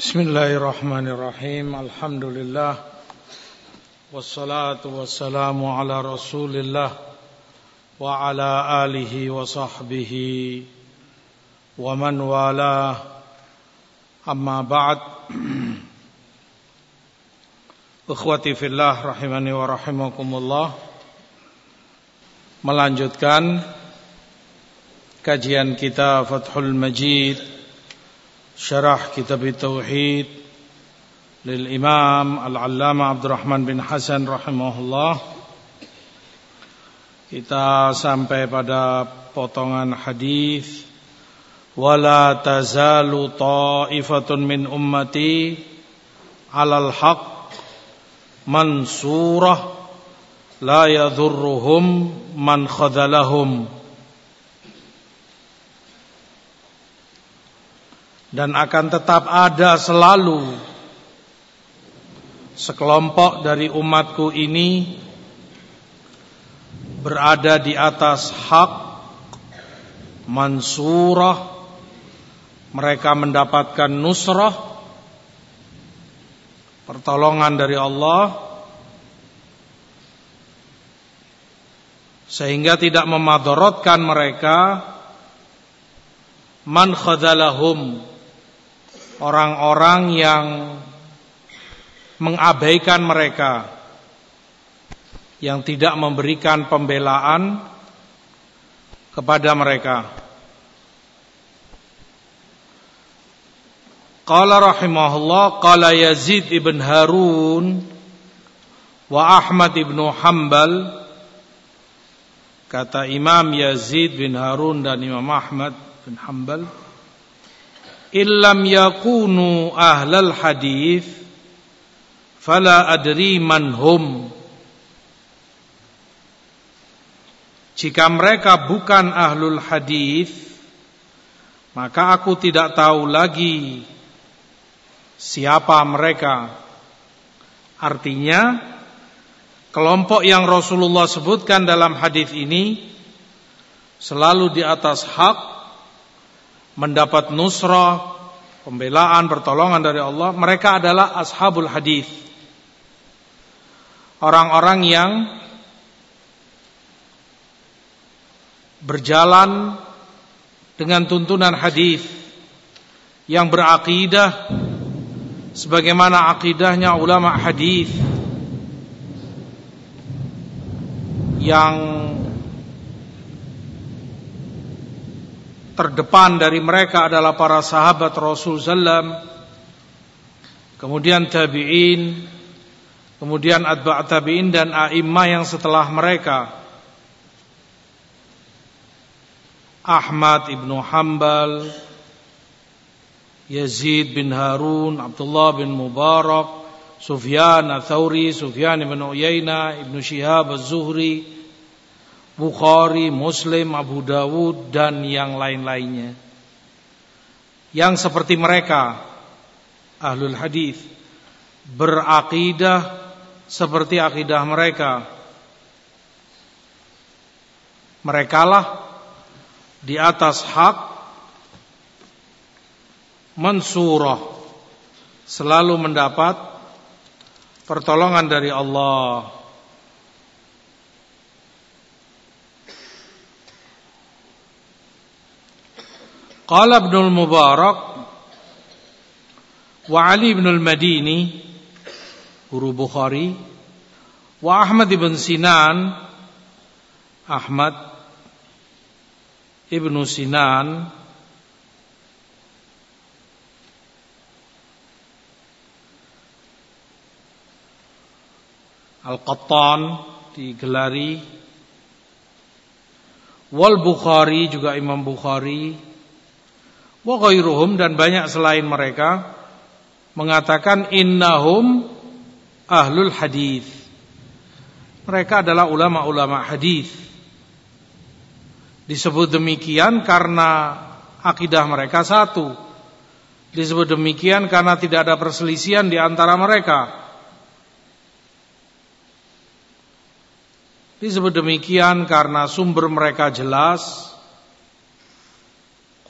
Bismillahirrahmanirrahim. Alhamdulillah. Wassalatu wassalamu ala rasulillah Wa ala alihi wa sahbihi Wa man Amma ba'd. Ukhwati fillah rahimani wa rahimakumullah. Melanjutkan Kajian kita Fathul Majid Syarah Kitab Tauhid للإمام العلامة عبد الرحمن bin Hasan rahimahullah kita sampai pada potongan hadis wala tazalu ta'ifatun min ummati alal haq mansurah la yadhurruhum man khadalahum Dan akan tetap ada selalu sekelompok dari umatku ini berada di atas hak mansurah. Mereka mendapatkan nusrah pertolongan dari Allah sehingga tidak memadorotkan mereka. Man khadalahum orang-orang yang mengabaikan mereka yang tidak memberikan pembelaan kepada mereka. Qala rahimahullah qala Yazid ibn Harun wa Ahmad ibn Hanbal kata Imam Yazid bin Harun dan Imam Ahmad bin Hanbal illam yakunu ahlal hadis fala adri manhum jika mereka bukan ahlul hadis maka aku tidak tahu lagi siapa mereka. Artinya kelompok yang Rasulullah sebutkan dalam hadis ini selalu di atas hak mendapat nusrah pembelaan pertolongan dari Allah mereka adalah ashabul hadis orang-orang yang berjalan dengan tuntunan hadis yang berakidah sebagaimana akidahnya ulama hadis yang terdepan dari mereka adalah para sahabat Rasul sallam kemudian tabi'in kemudian atba' tabi'in dan a'immah yang setelah mereka. Ahmad ibnu Hambal Yazid bin Harun Abdullah bin Mubarak Sufyan al-Thawri Sufyan ibn Uyayna Ibn Shihab al-Zuhri Bukhari, Muslim, Abu Dawud dan yang lain-lainnya yang seperti mereka ahlul hadis berakidah seperti akidah mereka. Merekalah di atas hak mansurah selalu mendapat pertolongan dari Allah. Qala Ibnu Mubarak wa Ali ibn al-Madini guru Bukhari wa Ahmad ibn Sinan Ahmad ibnu Sinan Al-Qattan digelari Wal Bukhari juga Imam Bukhari wa dan banyak selain mereka mengatakan innahum ahlul hadis. Mereka adalah ulama-ulama hadis. Disebut demikian karena akidah mereka satu. Disebut demikian karena tidak ada perselisihan di antara mereka. Disebut demikian karena sumber mereka jelas.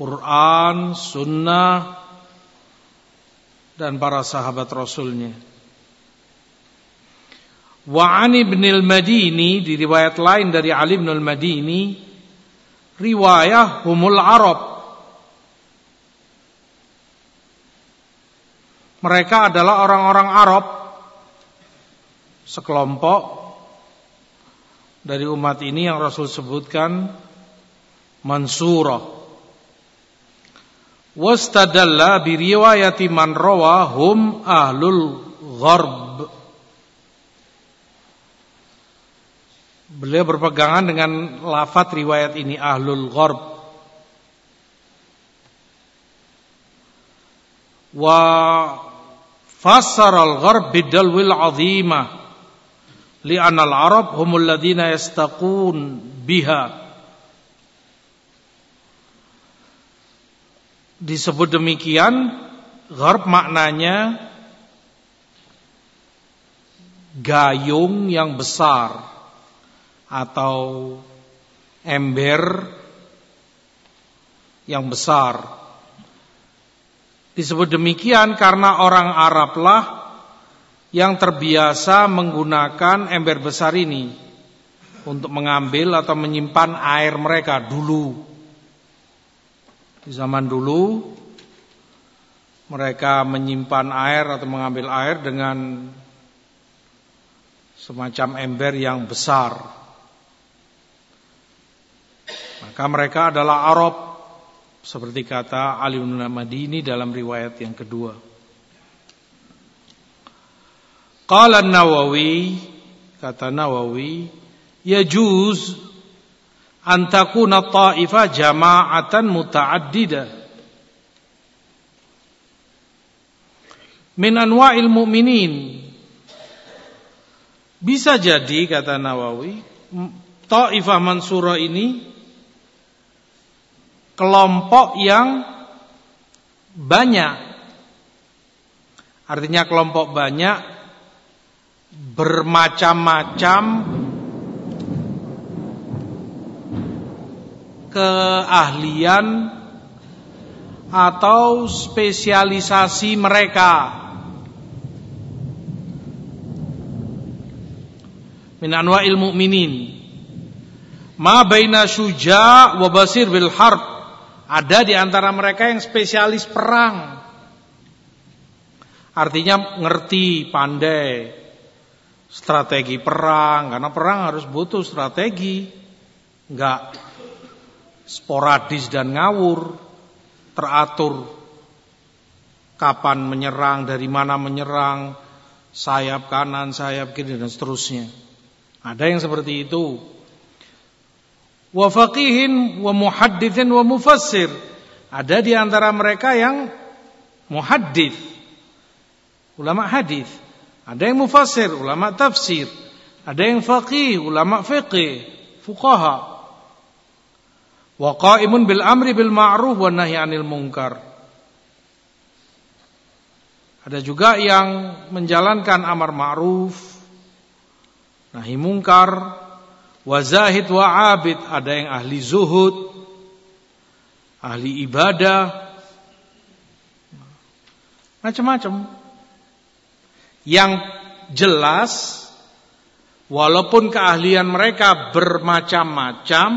Quran, Sunnah, dan para sahabat Rasulnya. Wa an ibn al-Madini di riwayat lain dari Ali bin al-Madini riwayah humul Arab. Mereka adalah orang-orang Arab sekelompok dari umat ini yang Rasul sebutkan mansurah wastadalla bi riwayati man rawahum ahlul gharb. Beliau berpegangan dengan lafat riwayat ini ahlul gharb. Wa fassara al-gharb bidalwil azimah li'anna al-arab humul ladina yastaqun biha disebut demikian gharb maknanya gayung yang besar atau ember yang besar. Disebut demikian karena orang Arablah yang terbiasa menggunakan ember besar ini untuk mengambil atau menyimpan air mereka dulu di zaman dulu mereka menyimpan air atau mengambil air dengan semacam ember yang besar. Maka mereka adalah Arab seperti kata Ali bin Madini dalam riwayat yang kedua. Qala Nawawi kata Nawawi yajuz antakuna ta'ifa jama'atan muta'addida. Min anwa'il mu'minin. Bisa jadi kata Nawawi ta'ifah mansura ini kelompok yang banyak. Artinya kelompok banyak bermacam-macam keahlian atau spesialisasi mereka. Min anwa'il mu'minin. Ma baina syuja' wa basir bil harb. Ada di antara mereka yang spesialis perang. Artinya ngerti, pandai strategi perang karena perang harus butuh strategi. Enggak sporadis dan ngawur, teratur kapan menyerang, dari mana menyerang, sayap kanan, sayap kiri dan seterusnya. Ada yang seperti itu. Wa faqihin wa muhaddithin wa mufassir. Ada di antara mereka yang muhaddith, ulama hadis. Ada yang mufassir, ulama tafsir. Ada yang faqih, ulama fiqih, fuqaha wa qaimun bil amri bil ma'ruf wa nahyi 'anil munkar. Ada juga yang menjalankan amar ma'ruf nahi mungkar wa zahid wa abid, ada yang ahli zuhud, ahli ibadah, macam-macam. Yang jelas walaupun keahlian mereka bermacam-macam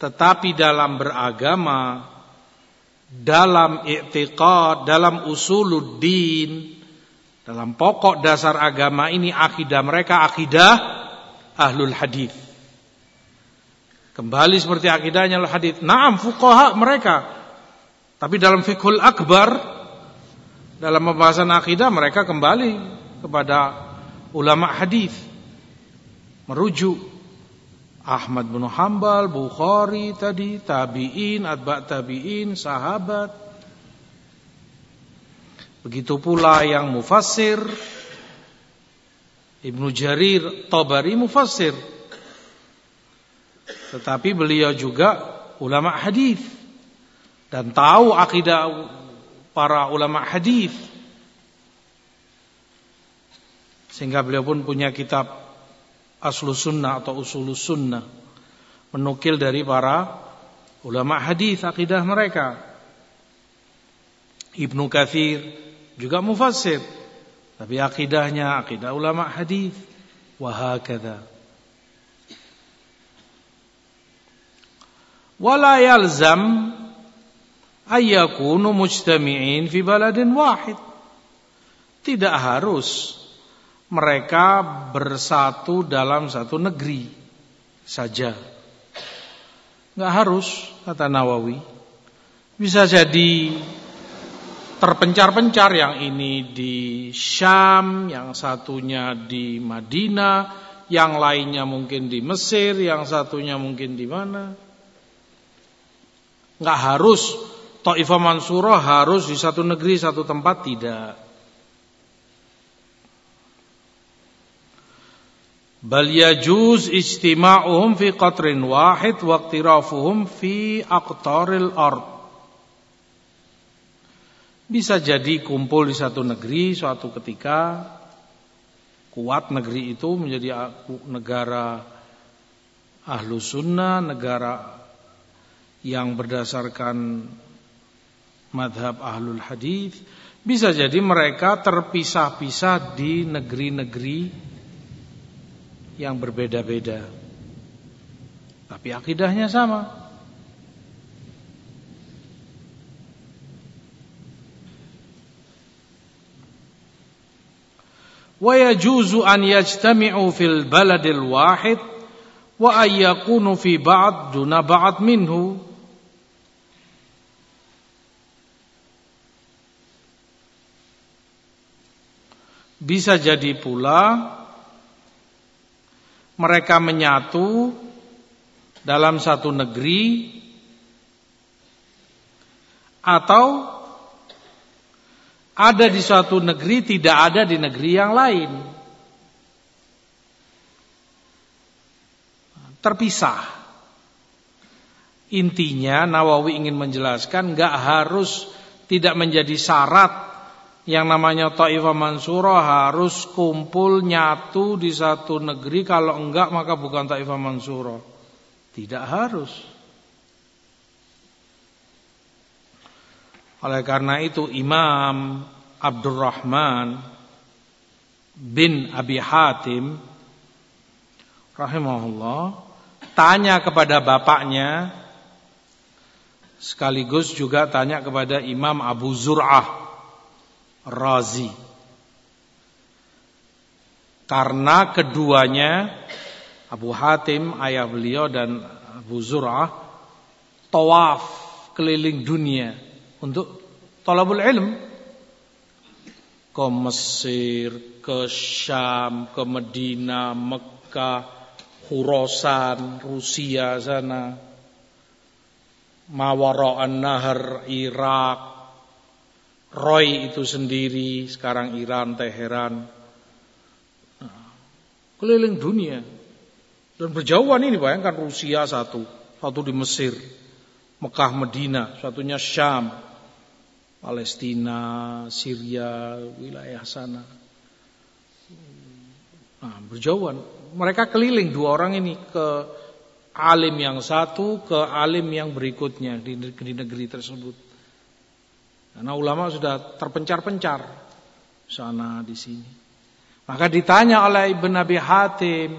tetapi dalam beragama, dalam i'tiqad, dalam usuluddin, dalam pokok dasar agama ini akidah mereka akidah ahlul hadis. Kembali seperti akidahnya ahlul hadis. Naam fuqaha mereka. Tapi dalam fikhul akbar dalam pembahasan akidah mereka kembali kepada ulama hadis. Merujuk Ahmad bin Hambal, Bukhari tadi, tabi'in, atba' tabi'in, sahabat. Begitu pula yang mufassir, Ibnu Jarir Tabari mufassir. Tetapi beliau juga ulama hadis dan tahu akidah para ulama hadis. Sehingga beliau pun punya kitab aslu sunnah atau usul sunnah menukil dari para ulama hadis akidah mereka Ibnu Kathir juga mufassir. Tapi akidahnya akidah ulama hadis. Wahakadha. Wala yalzam ayyakunu mujtami'in fi baladin wahid. Tidak harus mereka bersatu dalam satu negeri saja. Enggak harus, kata Nawawi. Bisa jadi terpencar-pencar yang ini di Syam, yang satunya di Madinah, yang lainnya mungkin di Mesir, yang satunya mungkin di mana. Enggak harus Taifah Mansurah harus di satu negeri, satu tempat tidak. Bal yajuz istima'uhum fi qatrin wahid wa iqtirafuhum fi aqtaril ard. Bisa jadi kumpul di satu negeri suatu ketika kuat negeri itu menjadi negara ahlu sunnah, negara yang berdasarkan madhab ahlul hadis. Bisa jadi mereka terpisah-pisah di negeri-negeri yang berbeda-beda. Tapi akidahnya sama. Wa yajuzu an yajtami'u fil baladil wahid wa an yakunu fi ba'd duna ba'd minhu. Bisa jadi pula mereka menyatu dalam satu negeri atau ada di suatu negeri tidak ada di negeri yang lain. Terpisah. Intinya Nawawi ingin menjelaskan nggak harus tidak menjadi syarat yang namanya Taifah Mansurah harus kumpul nyatu di satu negeri kalau enggak maka bukan Taifah Mansurah. Tidak harus. Oleh karena itu Imam Abdurrahman bin Abi Hatim rahimahullah tanya kepada bapaknya sekaligus juga tanya kepada Imam Abu Zur'ah Razi. Karena keduanya Abu Hatim ayah beliau dan Abu Zur'ah tawaf keliling dunia untuk talabul ilm ke Mesir, ke Syam, ke Medina, Mekah, Khurasan, Rusia sana, Mawara'an Nahar, Irak, Roy itu sendiri, sekarang Iran, Teheran, keliling dunia. Dan berjauhan ini bayangkan Rusia satu, satu di Mesir, Mekah, Medina, satunya Syam, Palestina, Syria, wilayah sana. Nah, berjauhan. Mereka keliling dua orang ini ke alim yang satu ke alim yang berikutnya di negeri tersebut. Karena ulama sudah terpencar-pencar sana di sini. Maka ditanya oleh Ibn Abi Hatim,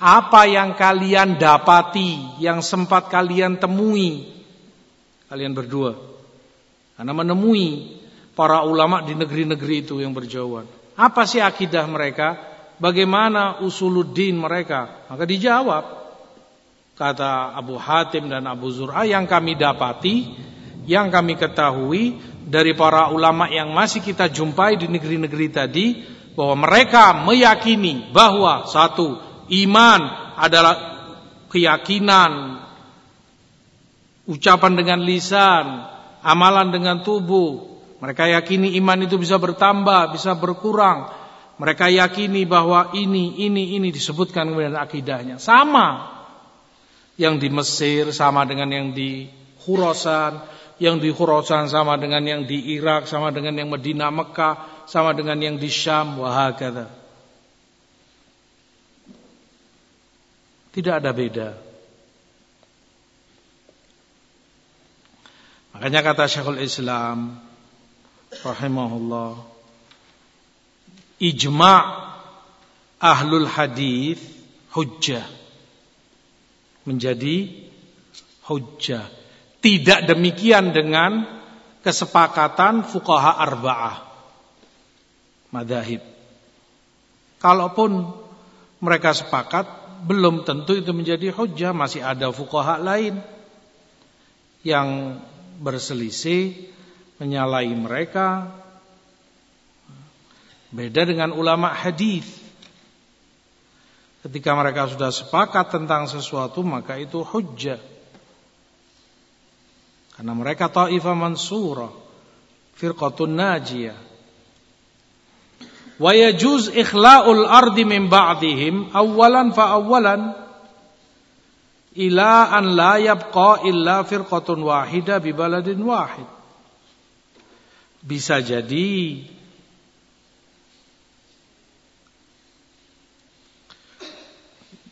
apa yang kalian dapati, yang sempat kalian temui, kalian berdua. Karena menemui para ulama di negeri-negeri itu yang berjauhan. Apa sih akidah mereka? Bagaimana usuluddin mereka? Maka dijawab. Kata Abu Hatim dan Abu Zur'a yang kami dapati, yang kami ketahui dari para ulama yang masih kita jumpai di negeri-negeri tadi bahwa mereka meyakini bahwa satu iman adalah keyakinan ucapan dengan lisan, amalan dengan tubuh. Mereka yakini iman itu bisa bertambah, bisa berkurang. Mereka yakini bahwa ini, ini, ini disebutkan kemudian akidahnya. Sama. Yang di Mesir sama dengan yang di Khurasan, yang di Khurasan sama dengan yang di Irak, sama dengan yang Medina Mekah, sama dengan yang di Syam, wahakata. Tidak ada beda. Makanya kata Syekhul Islam, rahimahullah ijma' ahlul hadis hujjah menjadi hujjah tidak demikian dengan kesepakatan fuqaha arba'ah madhahib kalaupun mereka sepakat belum tentu itu menjadi hujjah masih ada fuqaha lain yang berselisih menyalahi mereka. Beda dengan ulama hadis. Ketika mereka sudah sepakat tentang sesuatu maka itu hujjah. Karena mereka ta'ifah mansura, firqatun najiyah. Wa yajuz ikhla'ul ardi min ba'dihim awalan fa awalan ila an la yabqa illa firqatun wahida bi baladin wahid. Bisa jadi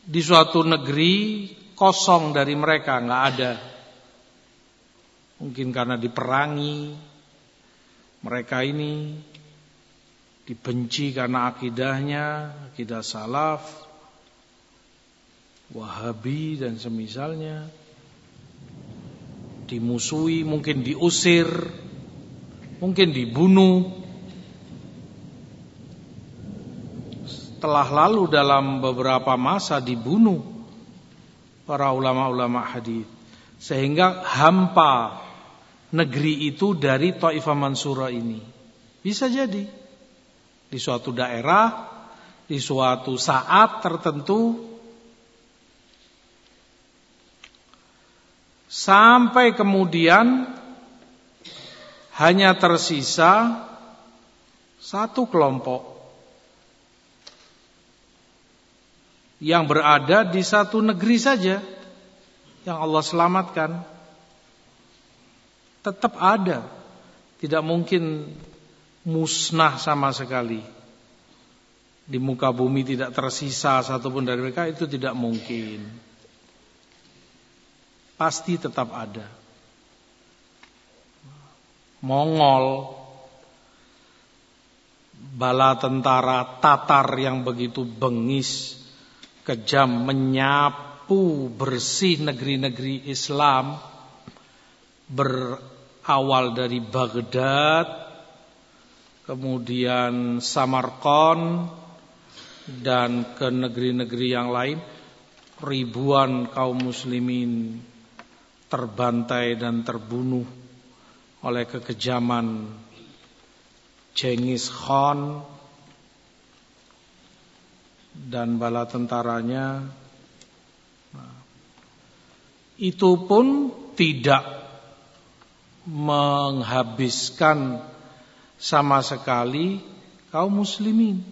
di suatu negeri kosong dari mereka, nggak ada. Mungkin karena diperangi, mereka ini dibenci karena akidahnya, akidah salaf, wahabi dan semisalnya, dimusuhi, mungkin diusir, mungkin dibunuh. Telah lalu dalam beberapa masa dibunuh para ulama-ulama hadis sehingga hampa negeri itu dari Taifah Mansura ini. Bisa jadi di suatu daerah, di suatu saat tertentu sampai kemudian hanya tersisa satu kelompok yang berada di satu negeri saja yang Allah selamatkan tetap ada. Tidak mungkin musnah sama sekali. Di muka bumi tidak tersisa satupun dari mereka itu tidak mungkin. Pasti tetap ada. Mongol, bala tentara Tatar yang begitu bengis, kejam, menyapu bersih negeri-negeri Islam, berawal dari Baghdad, kemudian Samarkand, dan ke negeri-negeri yang lain, ribuan kaum muslimin terbantai dan terbunuh oleh kekejaman Genghis Khan dan bala tentaranya. Itu pun tidak menghabiskan sama sekali kaum muslimin.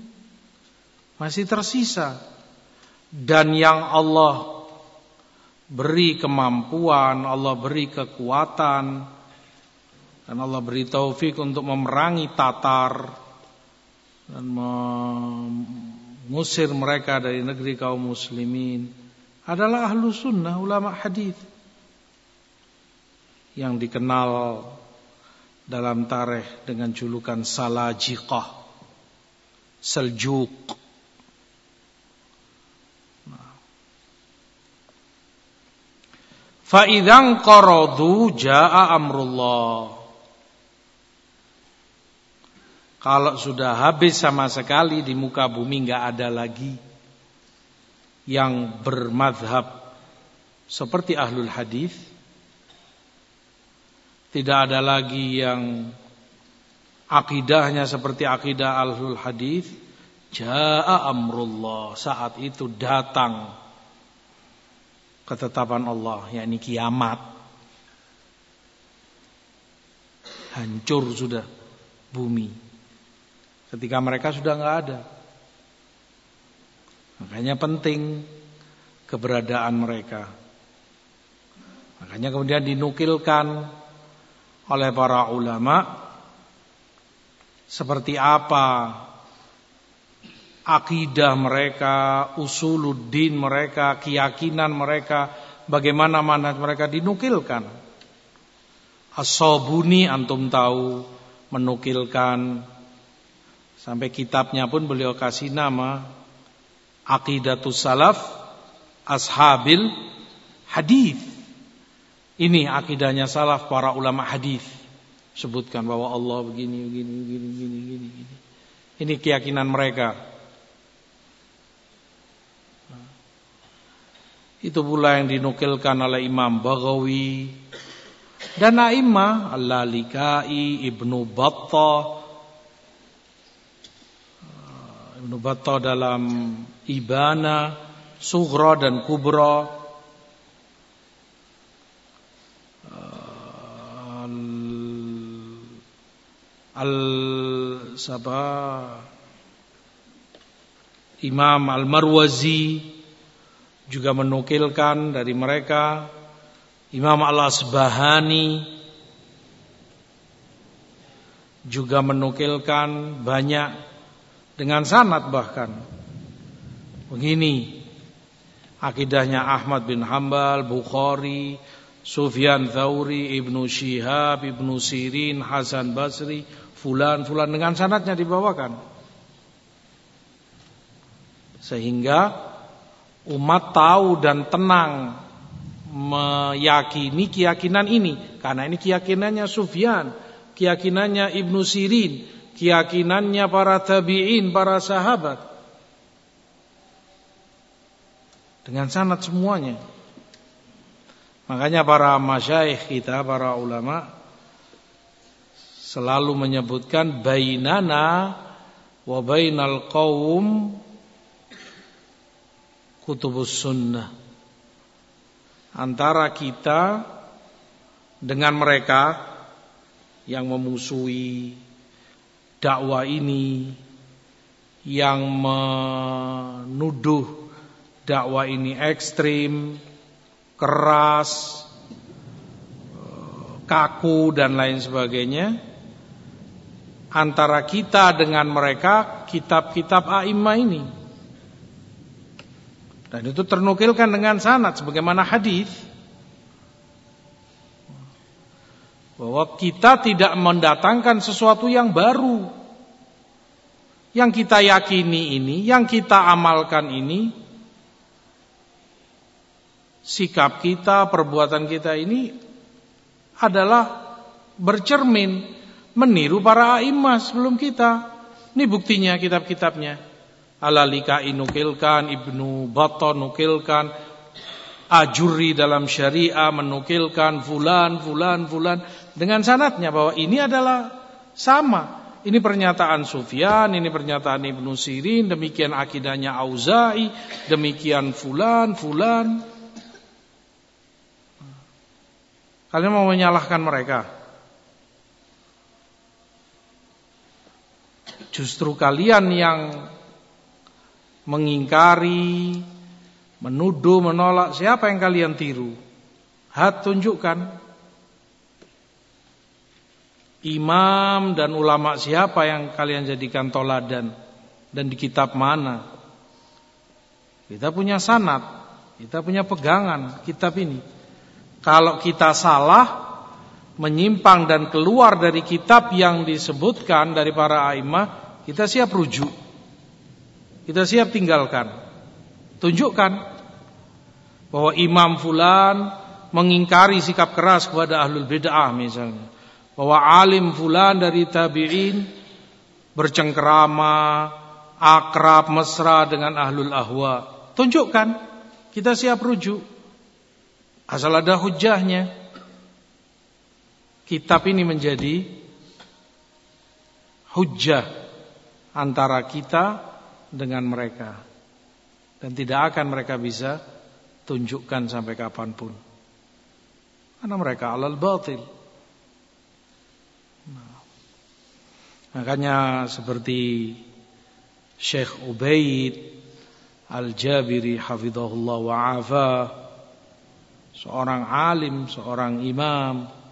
Masih tersisa. Dan yang Allah beri kemampuan Allah beri kekuatan dan Allah beri taufik untuk memerangi Tatar dan mengusir mereka dari negeri kaum muslimin adalah ahlu sunnah ulama hadis yang dikenal dalam tarikh dengan julukan Salajiqah Seljuk. Fa'idhang qaradu ja'a amrullah. Kalau sudah habis sama sekali di muka bumi nggak ada lagi yang bermadhab seperti ahlul hadis, tidak ada lagi yang akidahnya seperti akidah ahlul hadis. Jaa amrullah saat itu datang ketetapan Allah yakni kiamat hancur sudah bumi ketika mereka sudah nggak ada. Makanya penting keberadaan mereka. Makanya kemudian dinukilkan oleh para ulama seperti apa akidah mereka, usuluddin mereka, keyakinan mereka, bagaimana manhaj mereka dinukilkan. As-Sabuni antum tahu menukilkan sampai kitabnya pun beliau kasih nama Aqidatus Salaf Ashabil Hadis. Ini akidahnya salaf para ulama hadis. Sebutkan bahwa Allah begini begini begini begini begini. Ini keyakinan mereka. Itu pula yang dinukilkan oleh Imam Baghawi dan A'immah Al-Lalikai, Ibnu Battah Ibnu Battah dalam Ibana, Sughra dan Kubra Al Sabah Imam Al-Marwazi juga menukilkan dari mereka. Imam Al-Asbahani juga menukilkan banyak dengan sanad bahkan. Begini akidahnya Ahmad bin Hambal, Bukhari, Sufyan Thauri, Ibnu Shihab, Ibnu Sirin, Hasan Basri, fulan fulan dengan sanadnya dibawakan. Sehingga umat tahu dan tenang meyakini keyakinan ini karena ini keyakinannya Sufyan, keyakinannya Ibnu Sirin, keyakinannya para tabi'in, para sahabat. Dengan sanad semuanya. Makanya para masyaikh kita, para ulama selalu menyebutkan bainana wa bainal qaum kutubus sunnah. Antara kita dengan mereka yang memusuhi dakwah ini yang menuduh dakwah ini ekstrim, keras, kaku dan lain sebagainya antara kita dengan mereka kitab-kitab a'imah ini. Dan itu ternukilkan dengan sanad sebagaimana hadis. Bahwa kita tidak mendatangkan sesuatu yang baru. Yang kita yakini ini, yang kita amalkan ini sikap kita, perbuatan kita ini adalah bercermin meniru para a'imah sebelum kita. Ini buktinya kitab-kitabnya. Alalika inukilkan, Ibnu Battah nukilkan, Ajuri dalam syariah menukilkan fulan, fulan, fulan dengan sanatnya bahwa ini adalah sama. Ini pernyataan Sufyan, ini pernyataan Ibnu Sirin, demikian akidahnya Auza'i, demikian fulan, fulan. Kalian mau menyalahkan mereka? Justru kalian yang mengingkari, menuduh, menolak, siapa yang kalian tiru? Hat tunjukkan. Imam dan ulama siapa yang kalian jadikan toladan dan di kitab mana? Kita punya sanat, kita punya pegangan kitab ini. Kalau kita salah, menyimpang dan keluar dari kitab yang disebutkan dari para aimah, kita siap rujuk. Kita siap tinggalkan. Tunjukkan bahwa imam fulan mengingkari sikap keras kepada ahlul bid'ah misalnya. Bahwa alim fulan dari tabi'in bercengkerama, akrab, mesra dengan ahlul ahwa. Tunjukkan, kita siap rujuk. Asal ada hujahnya. Kitab ini menjadi hujah antara kita dengan mereka. Dan tidak akan mereka bisa tunjukkan sampai kapan pun. Karena mereka alal batil. Nah, makanya seperti Syekh Ubaid Al-Jabiri hafizahullah wa afa seorang alim, seorang imam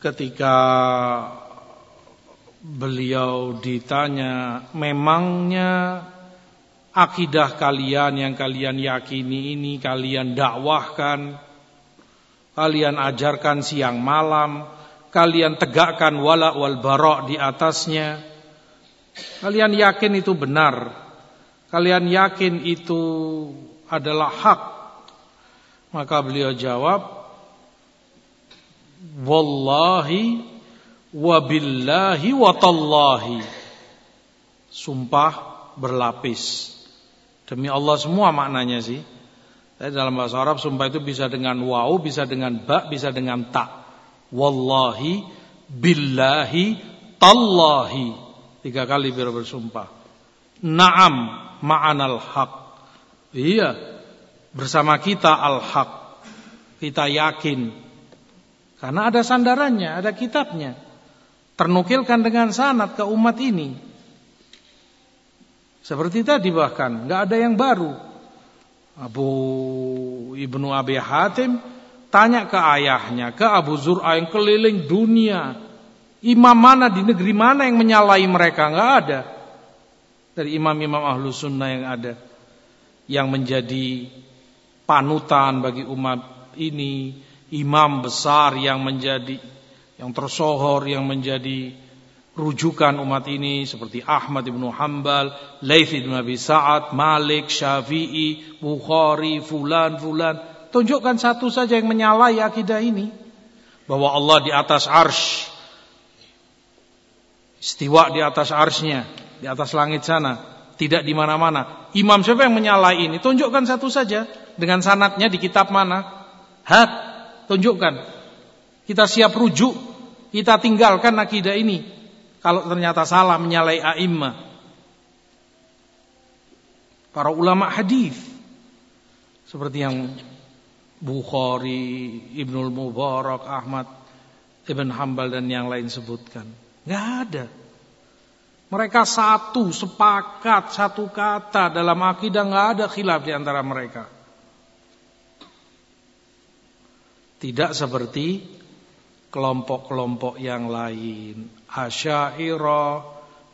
ketika Beliau ditanya, memangnya akidah kalian yang kalian yakini ini kalian dakwahkan, kalian ajarkan siang malam, kalian tegakkan wala wal bara di atasnya. Kalian yakin itu benar. Kalian yakin itu adalah hak. Maka beliau jawab, Wallahi wabillahi watallahi. Sumpah berlapis. Demi Allah semua maknanya sih. Tapi dalam bahasa Arab sumpah itu bisa dengan waw, bisa dengan ba, bisa dengan ta. Wallahi, billahi, tallahi. Tiga kali biar bersumpah. Naam, ma'anal haq. Iya, bersama kita al-haq. Kita yakin. Karena ada sandarannya, ada kitabnya. Ternukilkan dengan sanat ke umat ini. Seperti tadi bahkan nggak ada yang baru. Abu Ibnu Abi Hatim tanya ke ayahnya, ke Abu Zur'a yang keliling dunia. Imam mana di negeri mana yang menyalahi mereka? Nggak ada. Dari imam-imam ahlu sunnah yang ada. Yang menjadi panutan bagi umat ini. Imam besar yang menjadi, yang tersohor, yang menjadi rujukan umat ini seperti Ahmad bin Hanbal, Laits bin Abi Sa'ad, Malik, Syafi'i, Bukhari, fulan fulan. Tunjukkan satu saja yang menyalahi akidah ini. Bahwa Allah di atas arsh istiwa di atas arsnya di atas langit sana tidak di mana-mana. Imam siapa yang menyalahi ini? Tunjukkan satu saja dengan sanatnya di kitab mana? Hat tunjukkan kita siap rujuk kita tinggalkan akidah ini kalau ternyata salah menyalai a'imah. Para ulama hadis seperti yang Bukhari, Ibnul Mubarak, Ahmad Ibn Hambal dan yang lain sebutkan. Nggak ada. Mereka satu, sepakat, satu kata dalam akidah nggak ada khilaf di antara mereka. Tidak seperti kelompok-kelompok yang lain. Asyairah,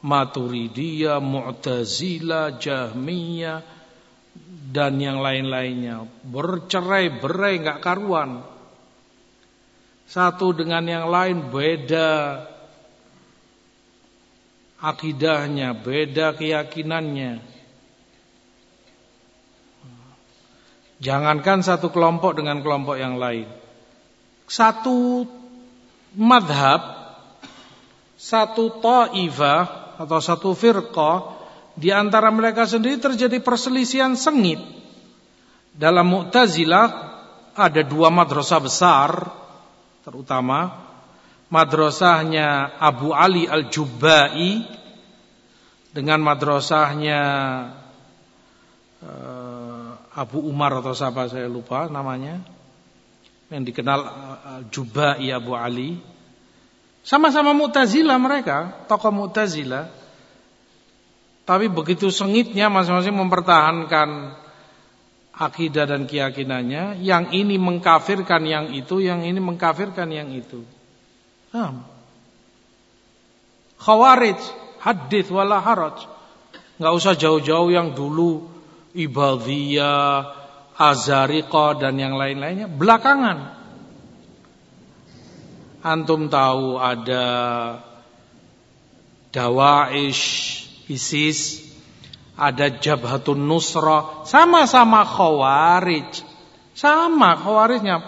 Maturidiyah, Mu'tazila, Jahmiyah dan yang lain-lainnya bercerai-berai nggak karuan. Satu dengan yang lain beda akidahnya, beda keyakinannya. Jangankan satu kelompok dengan kelompok yang lain. Satu madhab satu ta'ifah atau satu firqah di antara mereka sendiri terjadi perselisihan sengit. Dalam Mu'tazilah ada dua madrasah besar terutama madrasahnya Abu Ali Al-Jubbai dengan madrasahnya uh, Abu Umar atau siapa saya lupa namanya yang dikenal uh, Jubbai Abu Ali sama-sama Mu'tazilah mereka, tokoh Mu'tazilah. Tapi begitu sengitnya masing-masing mempertahankan akidah dan keyakinannya, yang ini mengkafirkan yang itu, yang ini mengkafirkan yang itu. Nah. Khawarij, hadith wala haraj. Enggak usah jauh-jauh yang dulu Ibadiyah, Azariqah dan yang lain-lainnya belakangan Antum tahu ada Dawaish, ISIS, ada Jabhatun Nusra, sama-sama Khawarij. Sama Khawarijnya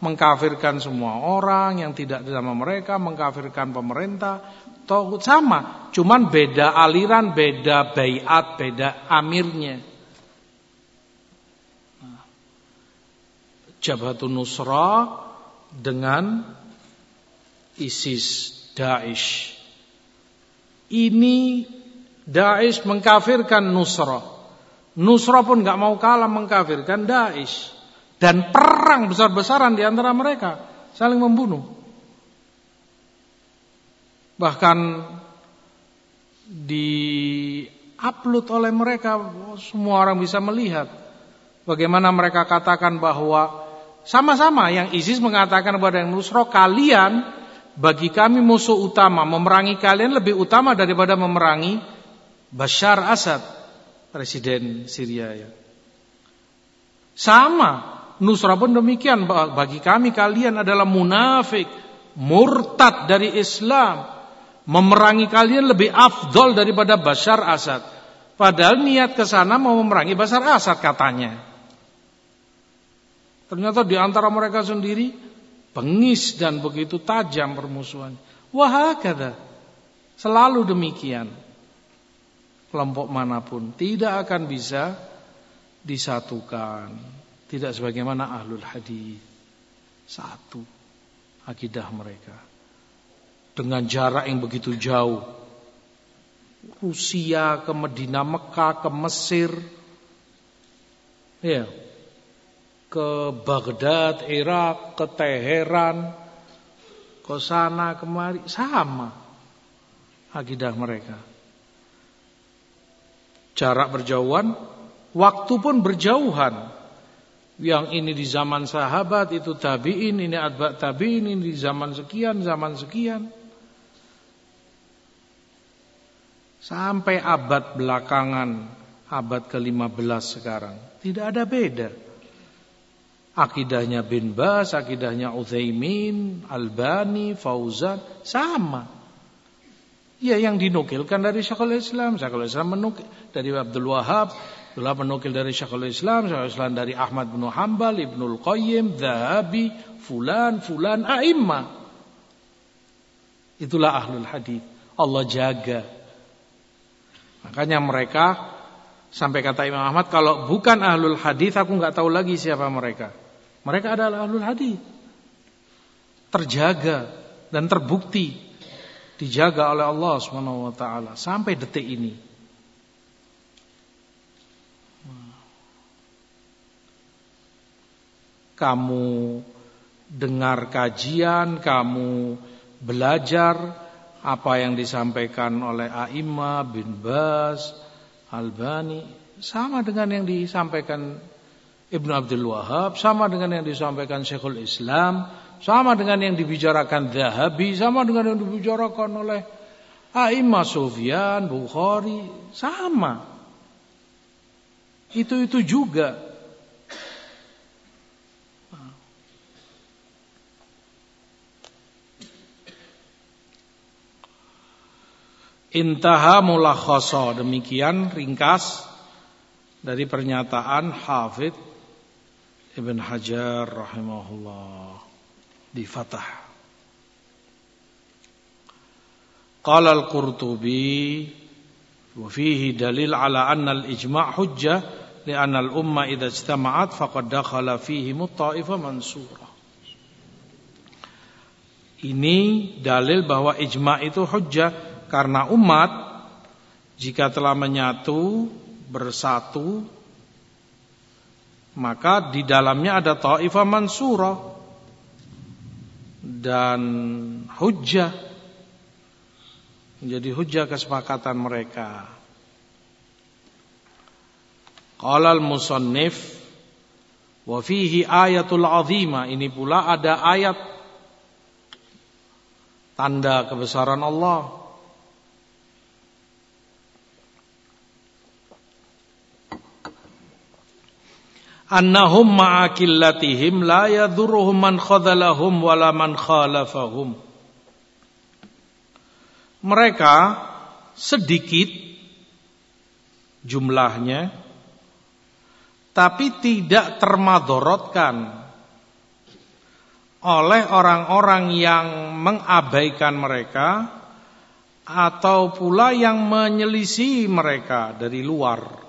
mengkafirkan semua orang yang tidak sama mereka, mengkafirkan pemerintah, togut sama, cuman beda aliran, beda bayat, beda amirnya. Jabhatun Nusra dengan ISIS, Daesh. Ini Daesh mengkafirkan Nusra. Nusra pun nggak mau kalah mengkafirkan Daesh. Dan perang besar-besaran di antara mereka. Saling membunuh. Bahkan di upload oleh mereka semua orang bisa melihat bagaimana mereka katakan bahwa sama-sama yang ISIS mengatakan kepada yang Nusra kalian bagi kami musuh utama memerangi kalian lebih utama daripada memerangi Bashar Assad presiden Syria ya. Sama Nusra pun demikian bagi kami kalian adalah munafik, murtad dari Islam. Memerangi kalian lebih afdol daripada Bashar Asad. Padahal niat ke sana mau memerangi Bashar Asad katanya. Ternyata di antara mereka sendiri bengis dan begitu tajam permusuhan. Wah, kata. Selalu demikian. Kelompok mana pun tidak akan bisa disatukan. Tidak sebagaimana ahlul hadis. Satu akidah mereka. Dengan jarak yang begitu jauh. Rusia ke Medina Mekah ke Mesir. Ya. Ke Baghdad, Irak, ke Teheran, ke sana kemari sama akidah mereka. Jarak berjauhan, waktu pun berjauhan. Yang ini di zaman sahabat, itu tabi'in, ini adba tabi'in, ini di zaman sekian, zaman sekian. Sampai abad belakangan, abad ke-15 sekarang. Tidak ada beda. Akidahnya bin Bas, akidahnya Uthaymin, Albani, Fauzan, sama. Ya yang dinukilkan dari Syekhul Islam. Syekhul Islam menukil dari Abdul Wahab. Abdullah menukil dari Syekhul Islam. Syekhul Islam dari Ahmad bin Hanbal, Ibnul Qayyim, Zahabi, Fulan, Fulan, A'imah. Itulah ahlul hadis. Allah jaga. Makanya mereka sampai kata Imam Ahmad kalau bukan ahlul hadis aku nggak tahu lagi siapa mereka. Mereka adalah ahlul hadis. Terjaga dan terbukti dijaga oleh Allah Subhanahu wa taala sampai detik ini. Kamu dengar kajian, kamu belajar apa yang disampaikan oleh Aima bin Bas, Albani, sama dengan yang disampaikan Ibnu Abdul Wahab, sama dengan yang disampaikan Syekhul Islam, sama dengan yang dibicarakan Zahabi, sama dengan yang dibicarakan oleh Aimah Sufyan, Bukhari, sama. Itu-itu juga. Intaha mulakhasa demikian ringkas dari pernyataan Hafid Ibn Hajar rahimahullah di fathah. Qala al-Qurtubi wa fihi dalil ala anna al-ijma' hujjah li'anna al-umma idza ijtama'at faqad dakhala fihi mutta'ifa mansura. Ini dalil bahwa ijma' itu hujjah karena umat jika telah menyatu bersatu maka di dalamnya ada ta'ifah mansurah. Dan hujah menjadi hujah kesepakatan mereka. Qala al-musannif wa fihi ayatul azima ini pula ada ayat tanda kebesaran Allah annahum ma'akillatihim la yadurruhum man khadalahum wala man khalafahum. Mereka sedikit jumlahnya tapi tidak termadorotkan oleh orang-orang yang mengabaikan mereka atau pula yang menyelisih mereka dari luar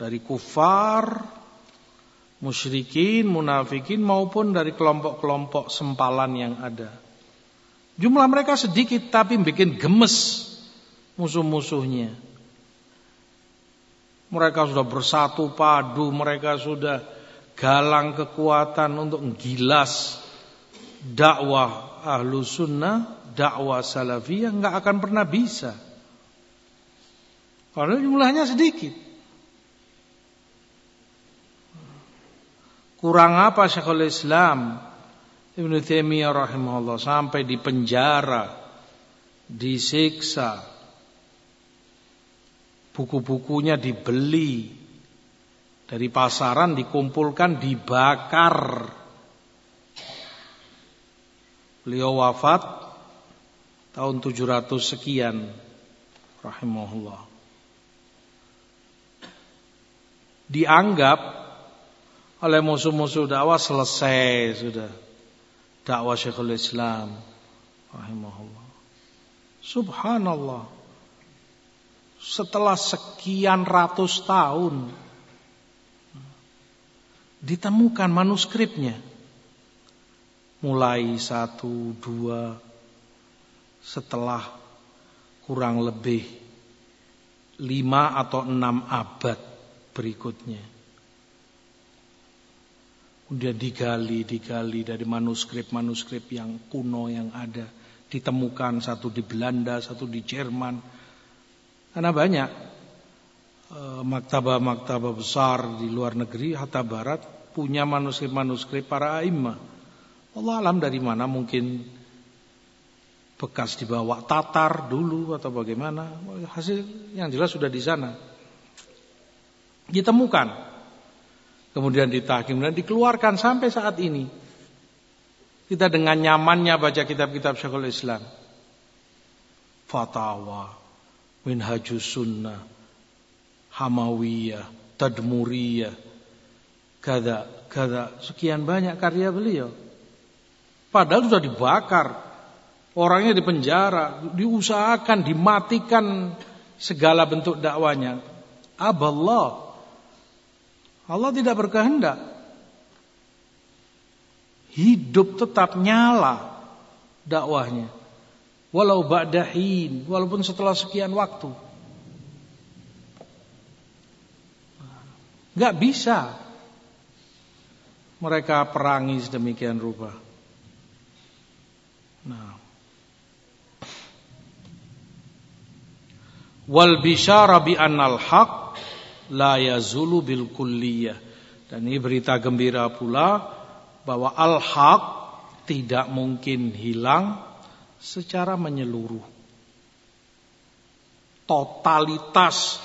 dari kufar, musyrikin, munafikin maupun dari kelompok-kelompok sempalan yang ada. Jumlah mereka sedikit tapi bikin gemes musuh-musuhnya. Mereka sudah bersatu padu, mereka sudah galang kekuatan untuk gilas dakwah ahlu sunnah, dakwah salafiyah nggak akan pernah bisa. Karena jumlahnya sedikit. Kurang apa Syekhul Islam Ibn Taimiyah rahimahullah sampai di penjara, disiksa, buku-bukunya dibeli Dari pasaran dikumpulkan, dibakar. Beliau wafat tahun 700 sekian rahimahullah. Dianggap oleh musuh-musuh dakwah selesai sudah dakwah Syekhul Islam rahimahullah. Subhanallah. Setelah sekian ratus tahun ditemukan manuskripnya. Mulai satu, dua, setelah kurang lebih lima atau enam abad berikutnya. Kemudian digali, digali dari manuskrip-manuskrip yang kuno yang ada. Ditemukan satu di Belanda, satu di Jerman. Karena banyak Eh, maktabah-maktabah besar di luar negeri, hatta barat, punya manuskrip-manuskrip para imam. Allah alam dari mana mungkin bekas dibawa Tatar dulu atau bagaimana. Hasil yang jelas sudah di sana. Ditemukan. Kemudian ditahkim dan dikeluarkan sampai saat ini. Kita dengan nyamannya baca kitab-kitab Syekhul Islam. Fatawa, Minhajus Sunnah, Hamawiyah, Tadmuriyah, kada, kada, sekian banyak karya beliau. Padahal sudah dibakar, orangnya dipenjara, diusahakan, dimatikan segala bentuk dakwanya. Aballah, Allah tidak berkehendak. Hidup tetap nyala dakwahnya. Walau ba'dahin, walaupun setelah sekian waktu. Gak bisa mereka perangi sedemikian rupa. Nah. Wal bisyara bi annal haq la yazulu bil kulliyah. Dan ini berita gembira pula bahwa al-haq tidak mungkin hilang secara menyeluruh. Totalitas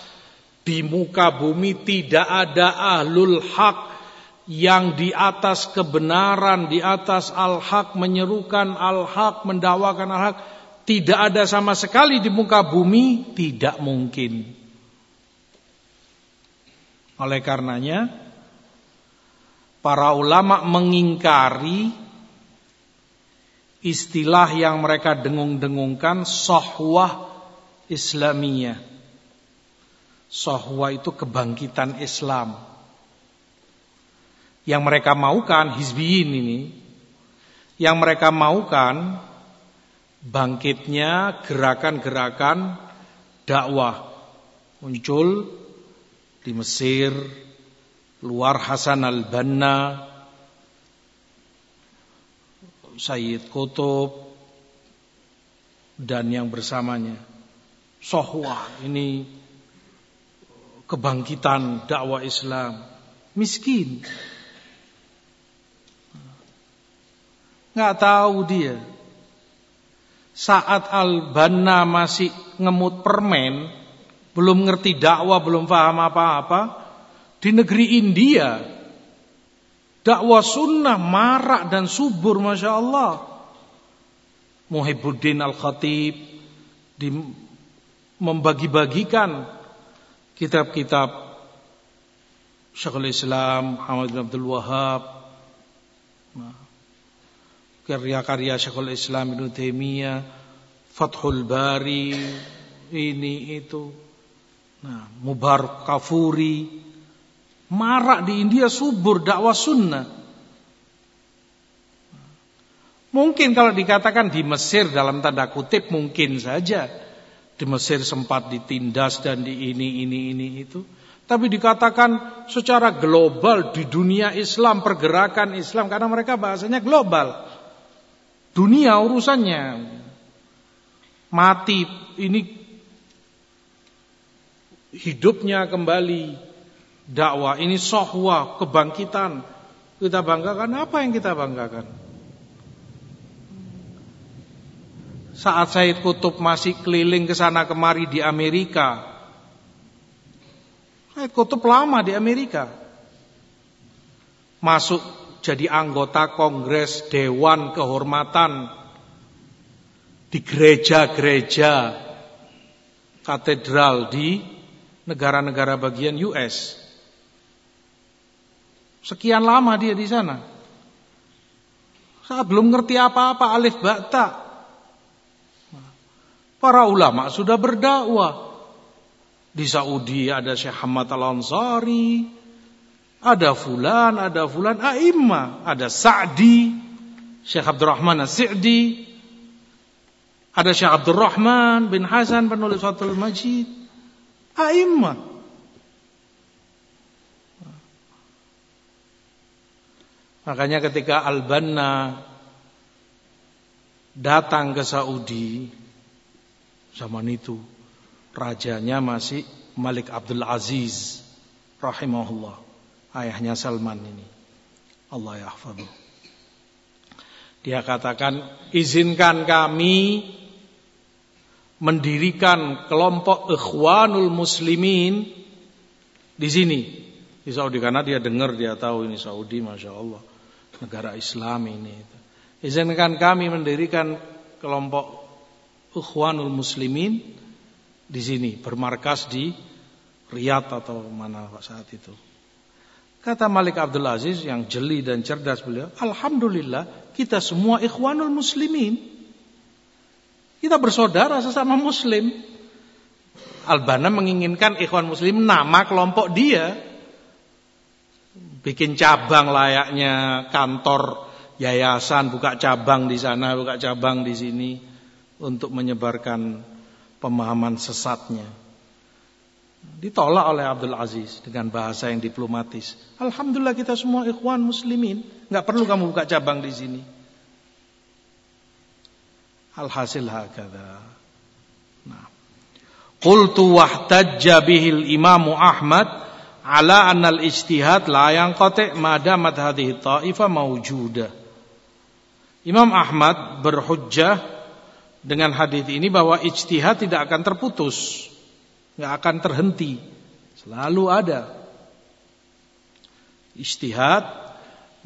di muka bumi tidak ada ahlul hak yang di atas kebenaran, di atas al-haq, menyerukan al-haq, mendawakan al-haq. Tidak ada sama sekali di muka bumi, tidak mungkin. Oleh karenanya, para ulama mengingkari istilah yang mereka dengung-dengungkan sohwah Islamiyah. Sohwa itu kebangkitan Islam. Yang mereka maukan hizbiyin ini, yang mereka maukan bangkitnya gerakan-gerakan dakwah muncul di Mesir, luar Hasan al-Banna, Sayyid Qutub dan yang bersamanya. Sohwa ini kebangkitan dakwah Islam. Miskin. Nggak tahu dia. Saat Al-Banna masih ngemut permen, belum ngerti dakwah, belum paham apa-apa, di negeri India, dakwah sunnah marak dan subur, Masya Allah. Muhibbuddin Al-Khatib membagi-bagikan kitab-kitab Syekhul Islam Muhammad bin Abdul Wahab karya-karya Syekhul Islam Ibn Taimiyah Fathul Bari ini itu nah Mubarak Kafuri marak di India subur dakwah sunnah mungkin kalau dikatakan di Mesir dalam tanda kutip mungkin saja di Mesir sempat ditindas dan di ini, ini, ini, itu. Tapi dikatakan secara global di dunia Islam, pergerakan Islam. Karena mereka bahasanya global. Dunia urusannya. Mati, ini hidupnya kembali. Dakwah, ini sohwa, kebangkitan. Kita banggakan, apa yang kita banggakan? saat Said Kutub masih keliling ke sana kemari di Amerika. Said Kutub lama di Amerika. masuk jadi anggota kongres dewan kehormatan di gereja-gereja katedral di negara-negara bagian US. Sekian lama dia di sana. Saya belum ngerti apa-apa alif bata. Para ulama sudah berdakwah. Di Saudi ada Syekh Hamad Al-Ansari, ada fulan, ada fulan, a'imma, ada Sa'di, Syekh Abdurrahman As-Sa'di, ada Syekh Abdurrahman bin Hasan penulis Fathul Majid, a'imma. Makanya ketika Al-Banna datang ke Saudi zaman itu rajanya masih Malik Abdul Aziz rahimahullah. Ayahnya Salman ini. Allah yahfadhu dia katakan izinkan kami mendirikan kelompok ikhwanul muslimin di sini di Saudi karena dia dengar dia tahu ini Saudi masya Allah negara Islam ini. Izinkan kami mendirikan kelompok Ikhwanul Muslimin di sini, bermarkas di Riyadh atau mana saat itu. Kata Malik Abdul Aziz yang jeli dan cerdas beliau, Alhamdulillah kita semua Ikhwanul Muslimin. Kita bersaudara sesama Muslim. Albana menginginkan Ikhwan Muslim nama kelompok dia bikin cabang layaknya kantor yayasan, buka cabang di sana, buka cabang di sini untuk menyebarkan pemahaman sesatnya. Ditolak oleh Abdul Aziz dengan bahasa yang diplomatis. Alhamdulillah kita semua ikhwan muslimin, nggak perlu kamu buka cabang di sini. Alhasil hakada. Nah. Qultu wahtajja bihil imamu Ahmad ala annal ijtihad la yang kotek madamat hadhihi ta'ifah mawjudah. Imam Ahmad berhujjah dengan hadis ini bahwa ijtihad tidak akan terputus, nggak akan terhenti, selalu ada. Ijtihad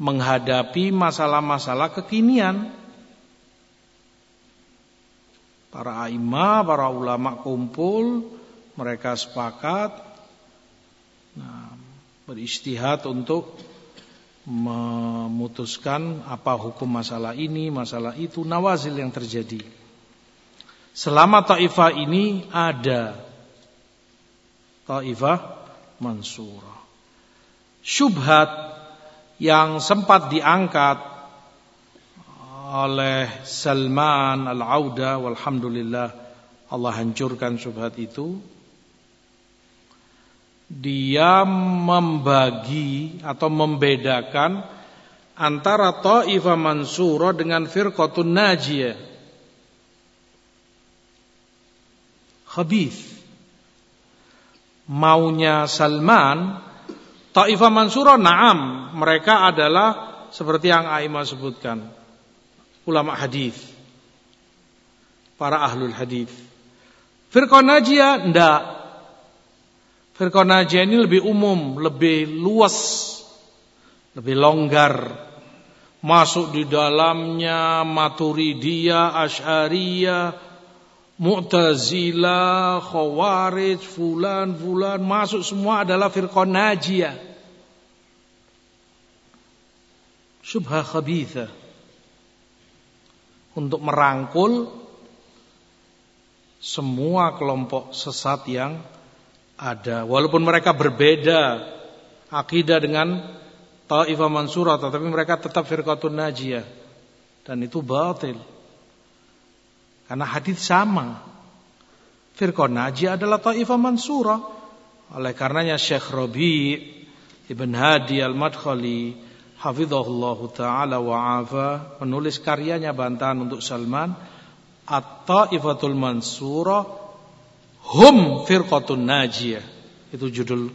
menghadapi masalah-masalah kekinian. Para aima, para ulama kumpul, mereka sepakat nah, beristihad untuk memutuskan apa hukum masalah ini, masalah itu, nawazil yang terjadi. Selama taifah ini ada taifah mansurah. Syubhat yang sempat diangkat oleh Salman Al-Auda walhamdulillah Allah hancurkan syubhat itu dia membagi atau membedakan antara ta'ifah mansura dengan firqatun najiyah. Khabith. Maunya Salman, ta'ifah mansura na'am, mereka adalah seperti yang Aimah sebutkan. Ulama hadis. Para ahlul hadis. Firqah najiyah enggak Firqah Najiyah ini lebih umum, lebih luas, lebih longgar. Masuk di dalamnya Maturidiyah, Asy'ariyah, Mu'tazilah, Khawarij, fulan, fulan, masuk semua adalah firqah Najiyah. Subha khabitha. Untuk merangkul semua kelompok sesat yang ada. Walaupun mereka berbeda akidah dengan Taifah Mansurah tetapi mereka tetap firqatun najiyah. Dan itu batil. Karena hadis sama. Firqah najiyah adalah Taifah Mansurah oleh karenanya Syekh Rabi Ibn Hadi Al-Madkhali hafizahullahu taala wa afa menulis karyanya bantahan untuk Salman At-Taifatul Mansurah Hum firqatun najiyah. Itu judul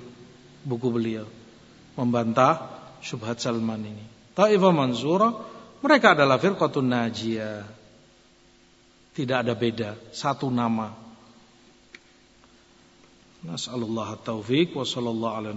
buku beliau. Membantah syubhat Salman ini. Ta'ifah Mansura, mereka adalah firqatun najiyah. Tidak ada beda, satu nama. Nas'alullah taufiq wa sallallahu ala.